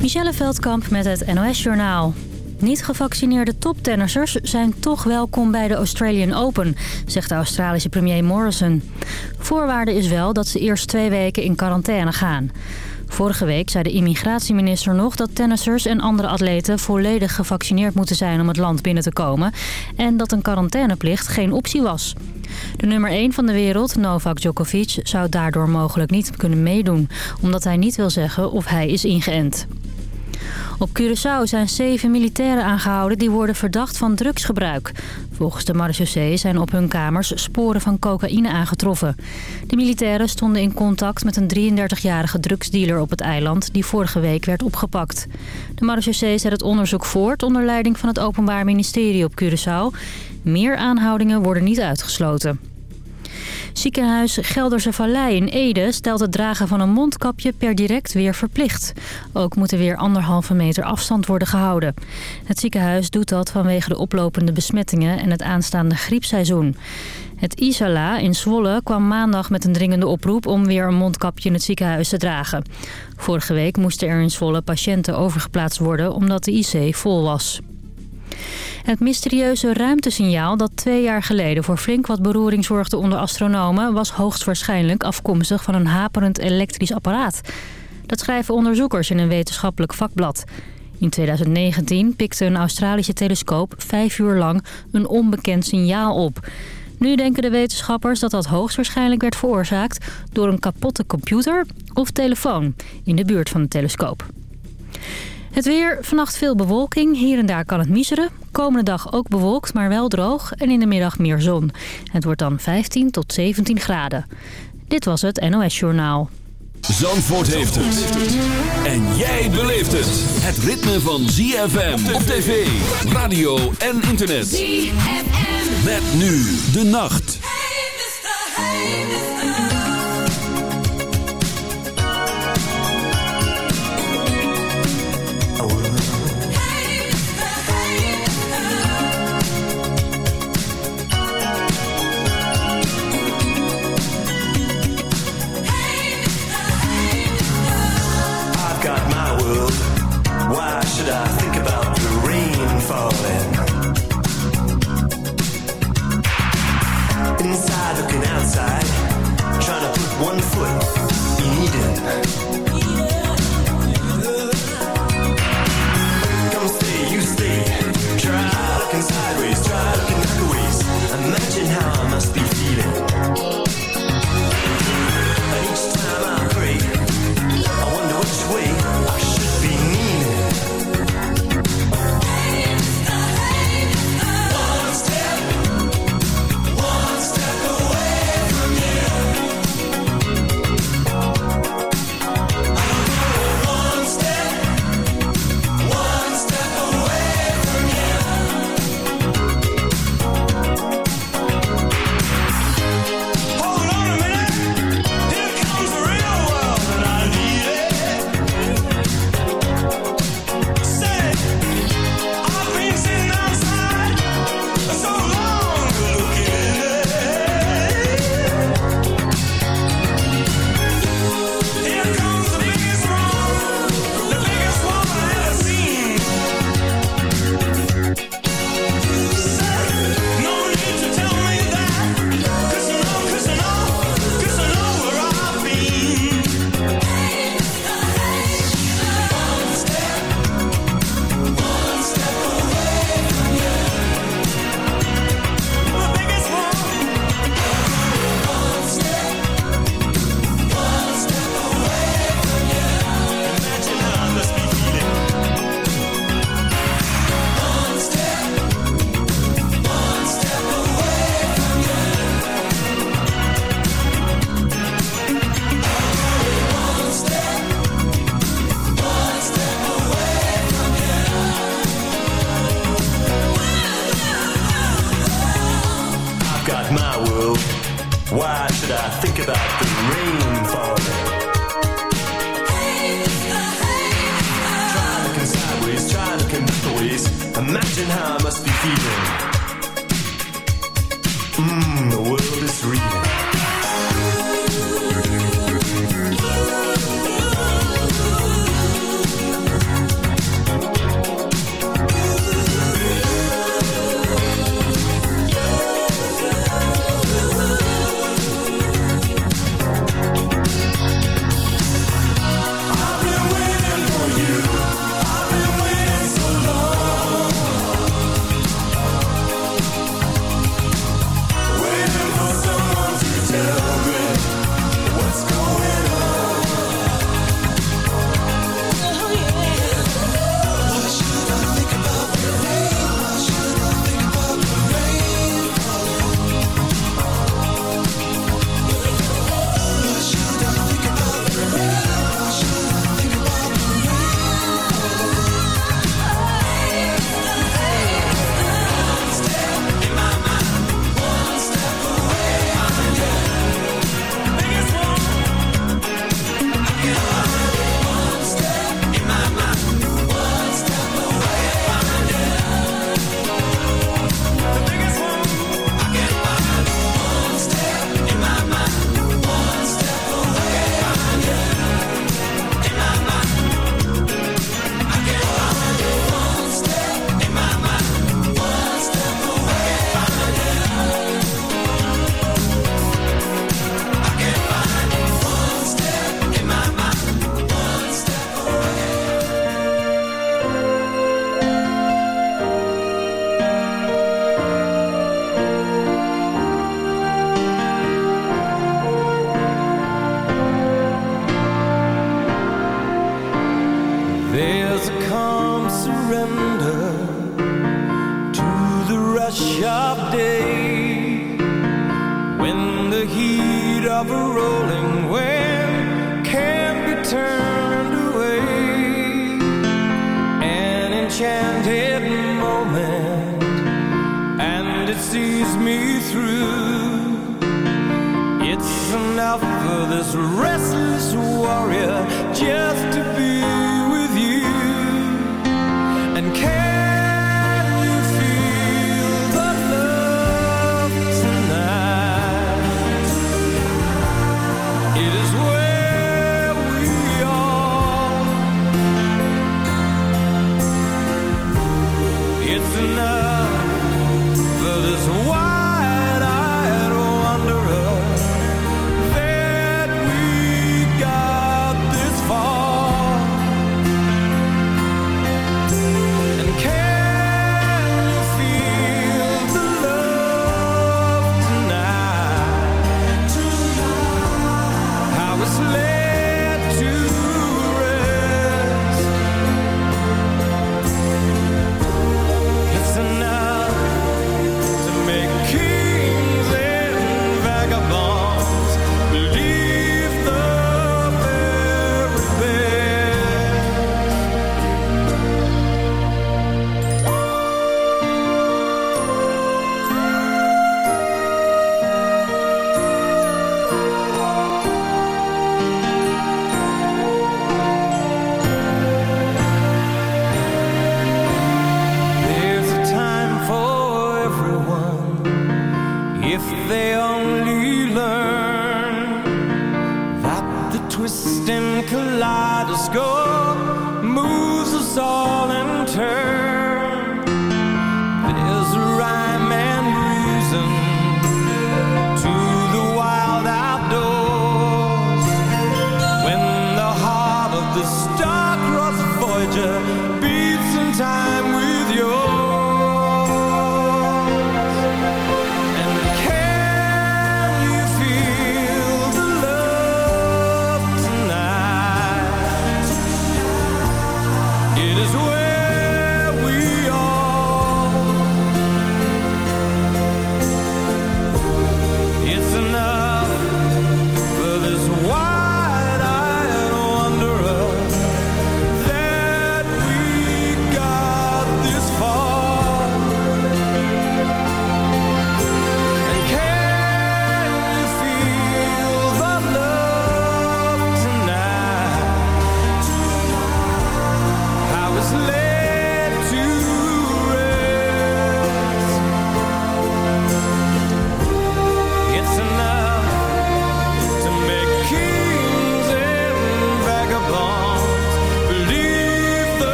Michelle Veldkamp met het NOS-journaal. Niet gevaccineerde toptennissers zijn toch welkom bij de Australian Open, zegt de Australische premier Morrison. Voorwaarde is wel dat ze eerst twee weken in quarantaine gaan. Vorige week zei de immigratieminister nog dat tennissers en andere atleten volledig gevaccineerd moeten zijn om het land binnen te komen en dat een quarantaineplicht geen optie was. De nummer 1 van de wereld, Novak Djokovic, zou daardoor mogelijk niet kunnen meedoen, omdat hij niet wil zeggen of hij is ingeënt. Op Curaçao zijn zeven militairen aangehouden die worden verdacht van drugsgebruik. Volgens de marechaussee zijn op hun kamers sporen van cocaïne aangetroffen. De militairen stonden in contact met een 33-jarige drugsdealer op het eiland... die vorige week werd opgepakt. De marechaussee zet het onderzoek voort onder leiding van het Openbaar Ministerie op Curaçao. Meer aanhoudingen worden niet uitgesloten. Ziekenhuis Gelderse Vallei in Ede stelt het dragen van een mondkapje per direct weer verplicht. Ook moet er weer anderhalve meter afstand worden gehouden. Het ziekenhuis doet dat vanwege de oplopende besmettingen en het aanstaande griepseizoen. Het Isala in Zwolle kwam maandag met een dringende oproep om weer een mondkapje in het ziekenhuis te dragen. Vorige week moesten er in Zwolle patiënten overgeplaatst worden omdat de IC vol was. Het mysterieuze ruimtesignaal dat twee jaar geleden voor flink wat beroering zorgde onder astronomen... was hoogstwaarschijnlijk afkomstig van een haperend elektrisch apparaat. Dat schrijven onderzoekers in een wetenschappelijk vakblad. In 2019 pikte een Australische telescoop vijf uur lang een onbekend signaal op. Nu denken de wetenschappers dat dat hoogstwaarschijnlijk werd veroorzaakt... door een kapotte computer of telefoon in de buurt van de telescoop. Het weer, vannacht veel bewolking. Hier en daar kan het miseren. Komende dag ook bewolkt, maar wel droog. En in de middag meer zon. Het wordt dan 15 tot 17 graden. Dit was het NOS Journaal. Zandvoort heeft het. En jij beleeft het. Het ritme van ZFM op tv, radio en internet. ZFM. Met nu de nacht. side, trying to put one foot in Eden.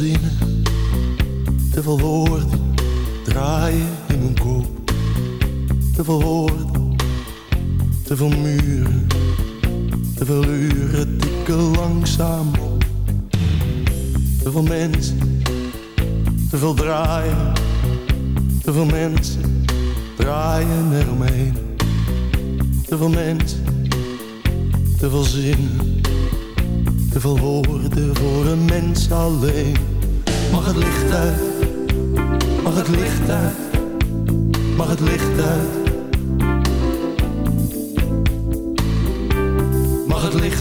Veel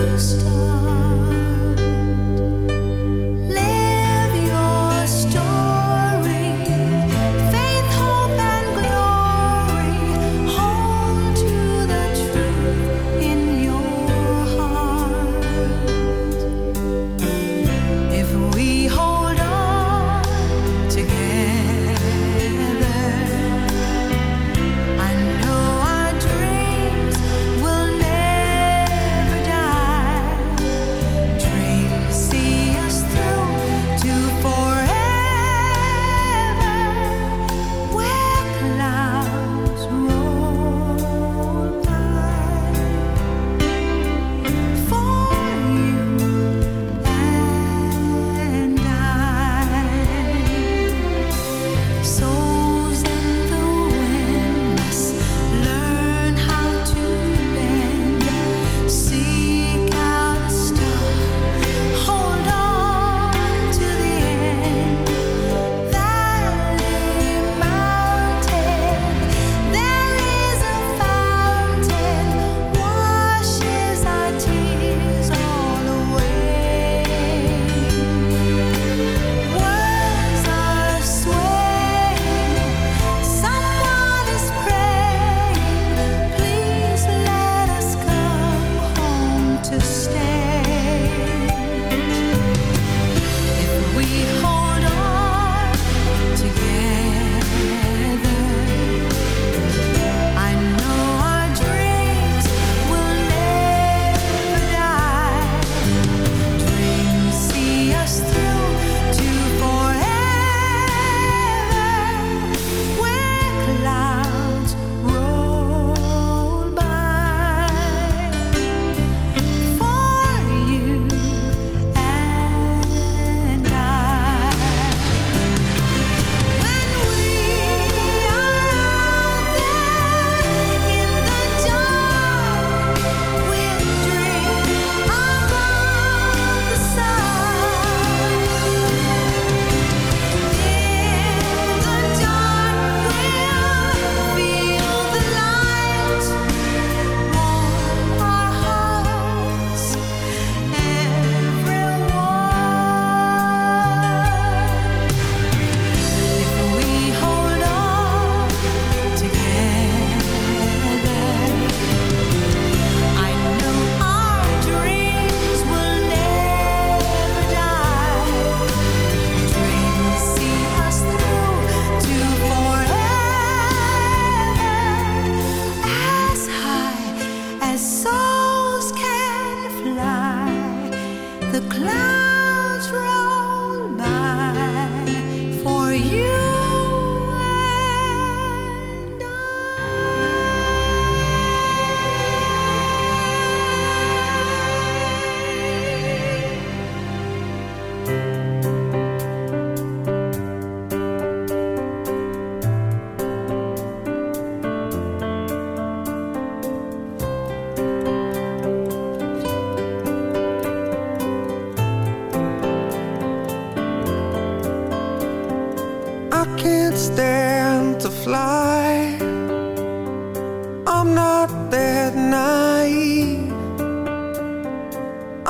stars.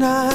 night.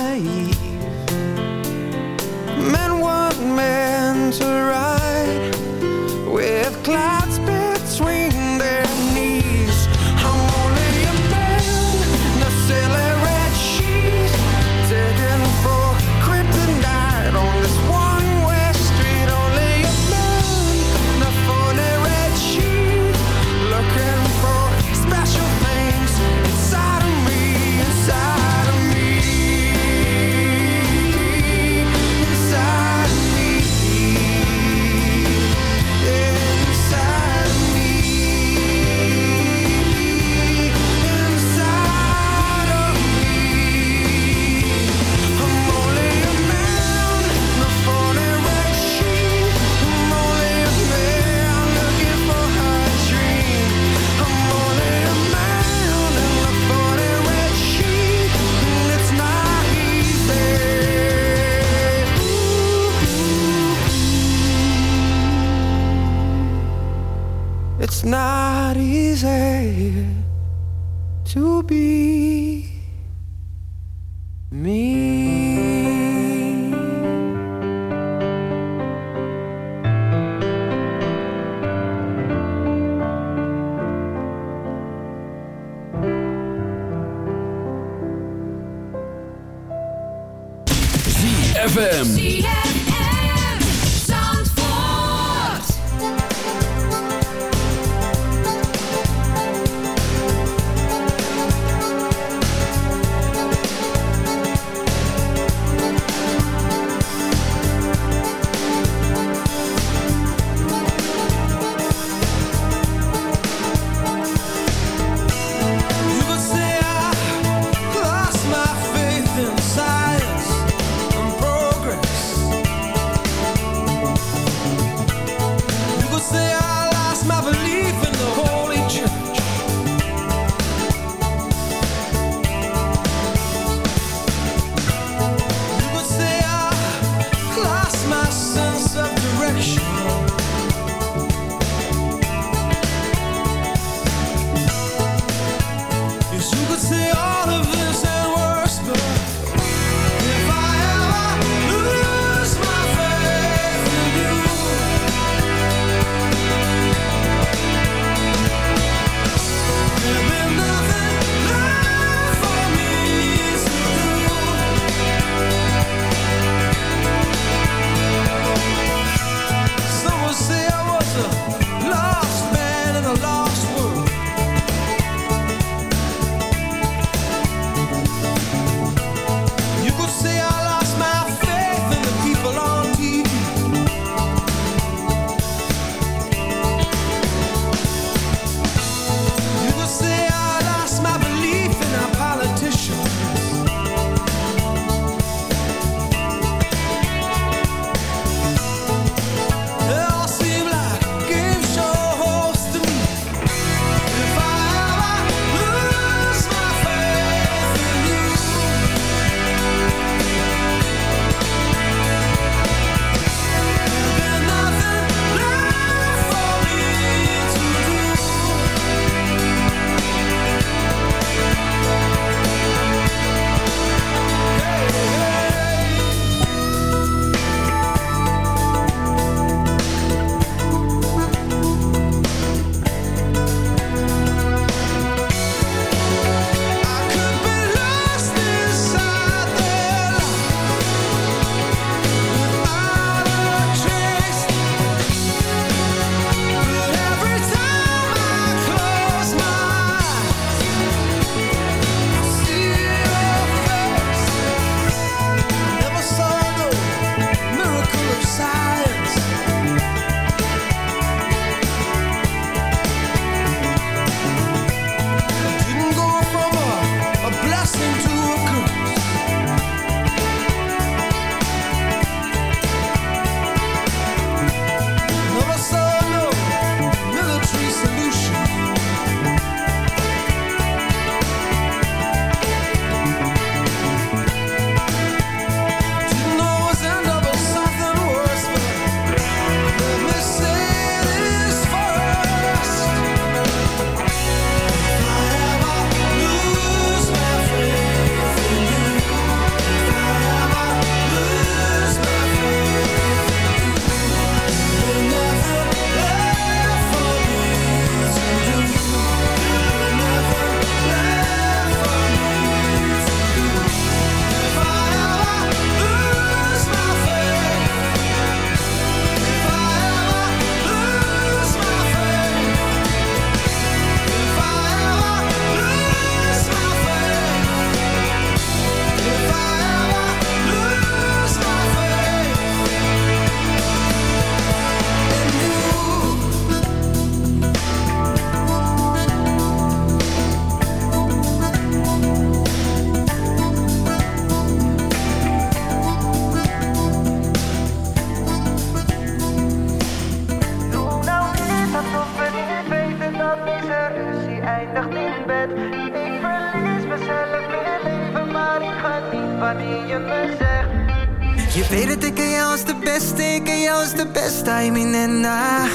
Ik verlies mezelf in het leven Maar ik ga niet wanneer je me zegt. Je weet het, ik ken jou als de beste, ik ken jou als de beste, I mean en na.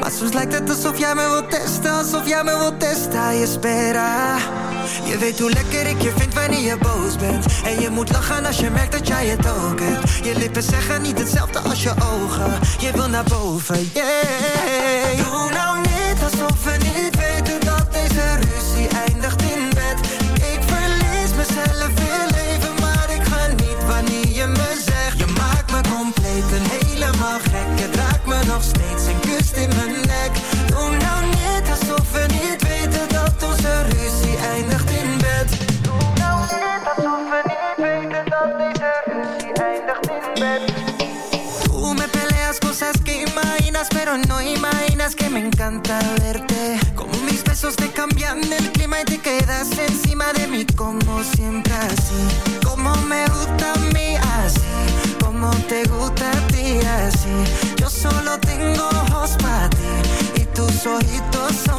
Maar soms lijkt het alsof jij me wilt testen, alsof jij me wilt testen, je spera. Je weet hoe lekker ik je vind wanneer je boos bent. En je moet lachen als je merkt dat jij het ook hebt. Je lippen zeggen niet hetzelfde als je ogen. Je wil naar boven, yeah. Doe nou niet alsof we niet weten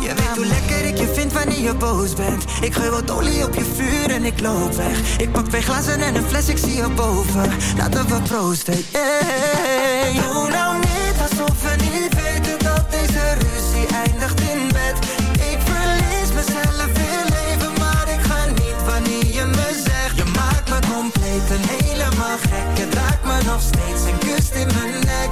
Je weet hoe lekker ik je vind wanneer je boos bent. Ik gooi wat olie op je vuur en ik loop weg. Ik pak twee glazen en een fles, ik zie je boven. Laten we proosten, yeah. Doe nou niet alsof we niet weten dat deze ruzie eindigt in bed. Ik verlies mezelf in leven, maar ik ga niet wanneer je me zegt. Je maakt me compleet en helemaal gek. Je draagt me nog steeds en kust in mijn nek.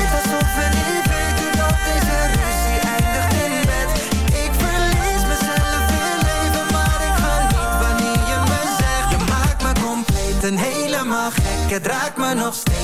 Je draagt me nog steeds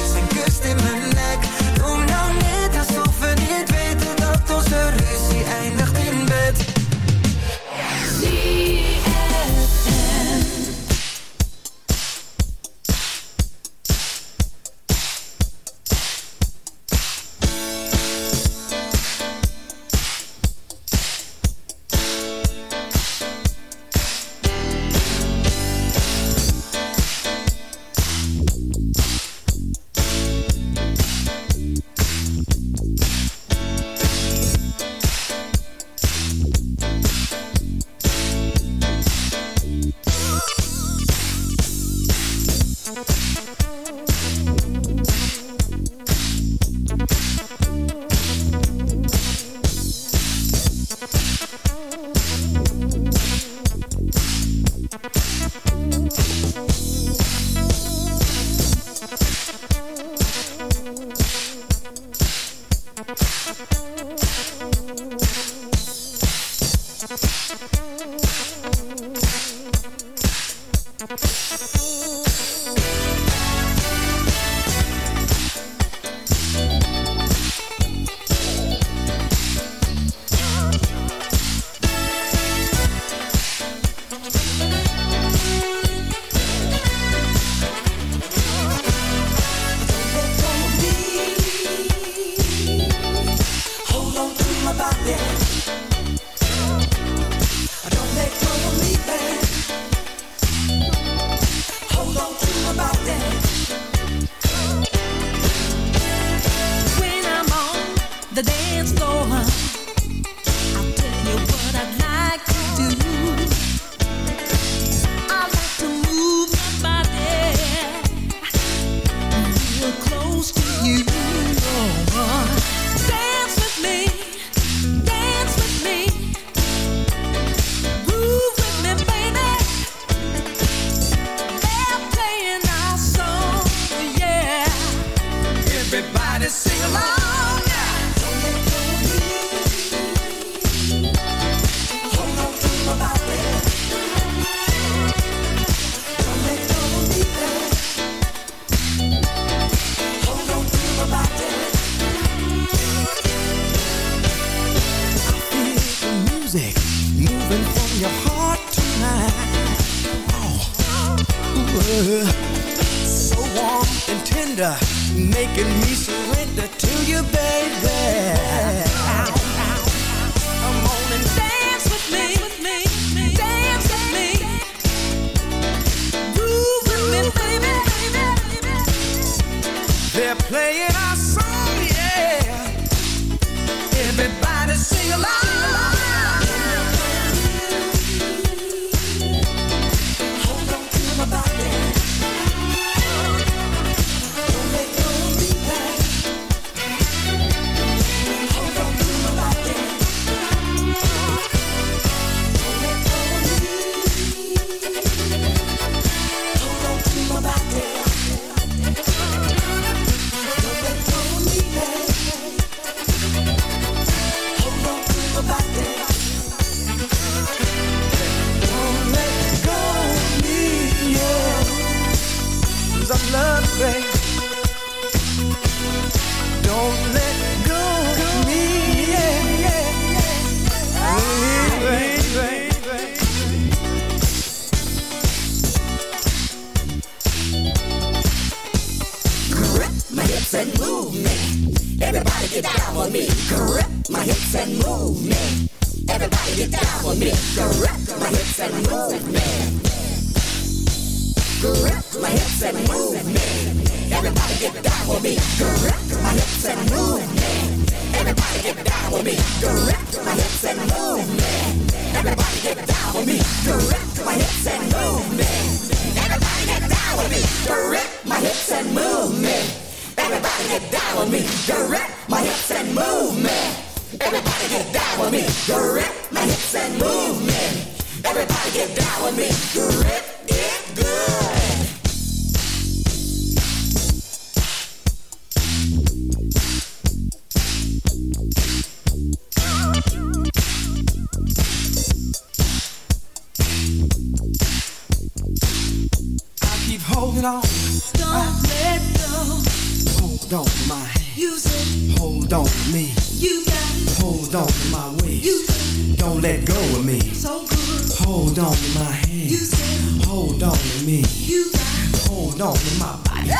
me. You got hold on to my body.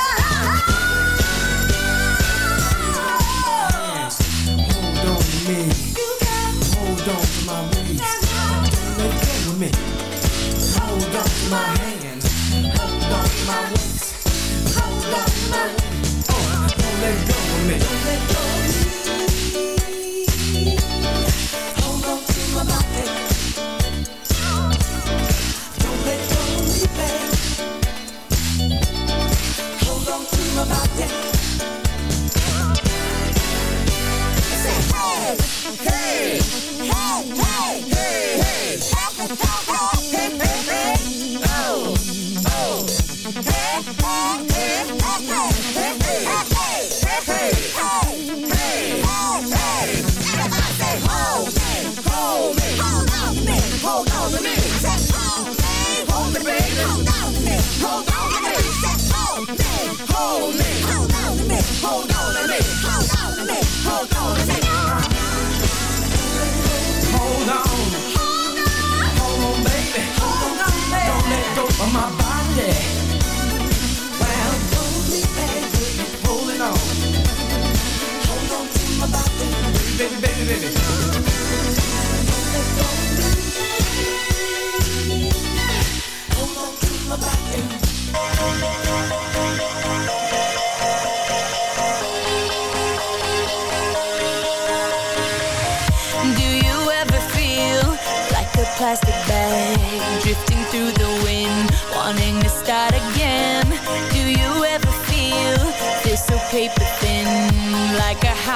Hold on to me. You got hold on to my waist. Let go of me. Hold on to my hands. Hold on to my waist. Hold on to my waist. Oh, don't let go of me. Don't let go. hold on.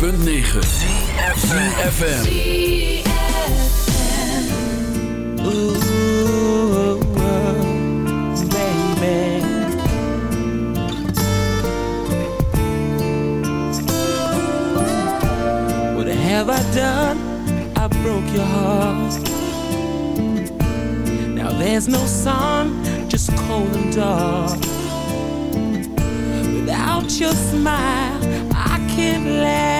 106.9 ZFM Ooh, baby What have I done? I broke your heart. Now there's no sun, just cold and dark. Without your smile, I can't laugh.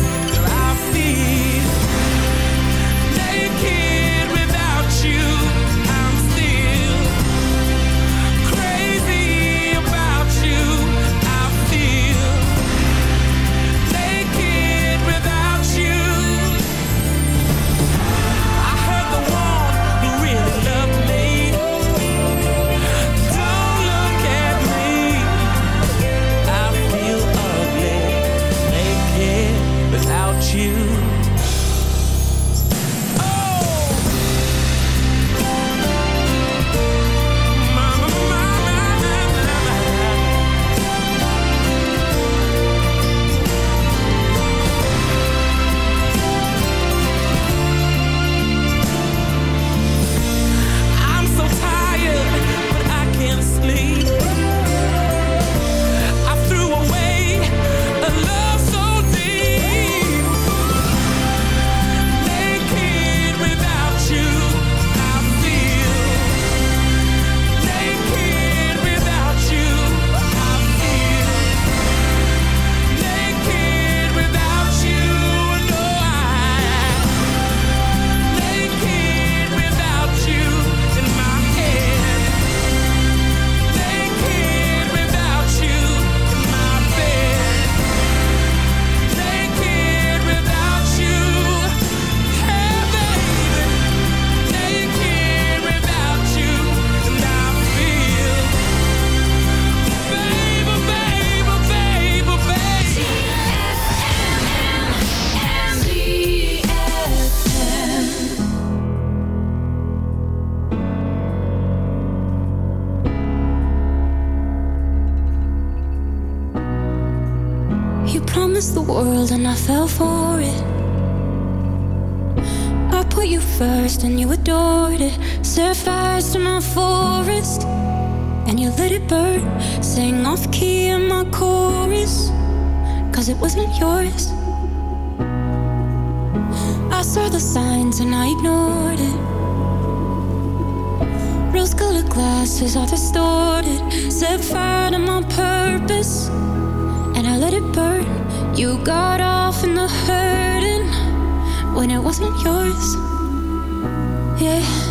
You got off in the hurting when it wasn't yours. Yeah.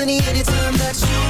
Any anytime that you